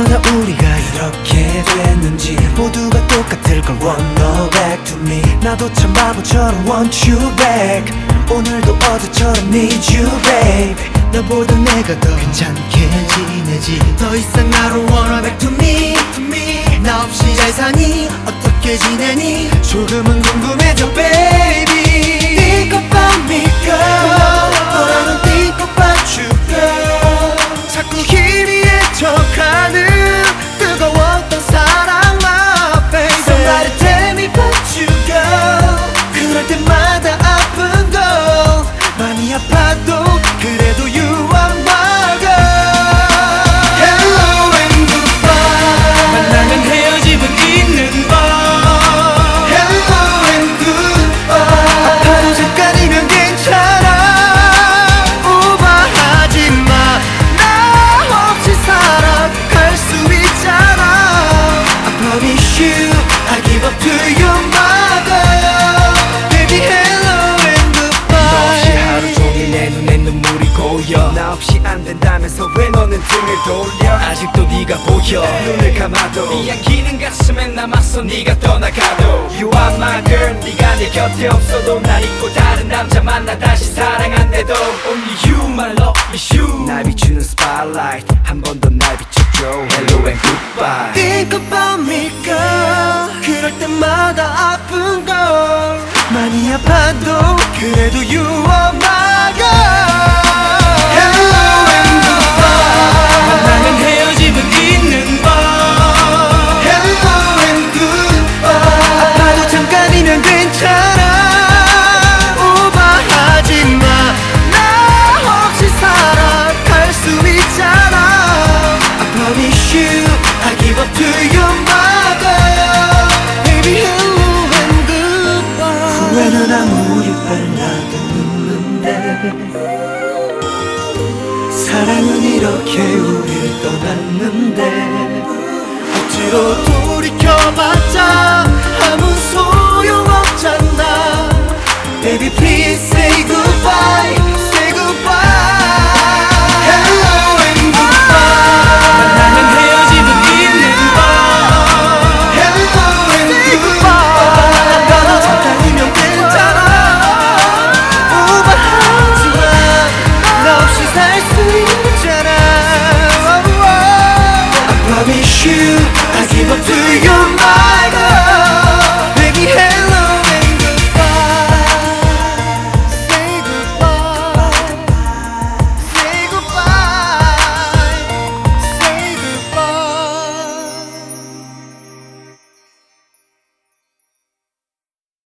우리가 이렇게 됐는지 모두가 똑같을 걸 want no back to me. 나도 참 바보처럼 want you back. 오늘도 어제처럼 need you babe. 너보다 내가 더 괜찮게 지내지. 더 이상 나를 wanna back to me, to me. 나 없이 잘 사니? 어떻게 지내니? 조금은 궁금해져 baby 등을 돌려. 아직도 네가 보여. 눈을 감아도. 이야기는 가슴에 남았어 네가 떠나가도. You are my girl. 네가 내 곁에 없어도 날 잊고 다른 남자 만나 다시 사랑한대도. Only you my love is you. 날 비추는 spotlight. 한 번 더 날 비춰줘. Hello and goodbye. Think about me girl 그럴 때마다 아픈 걸 많이 아파도 그래도 사랑은 이렇게 우릴 떠났는데 억지로 돌이켜봤자 아무 소용없잖아. Baby please 살 수 있잖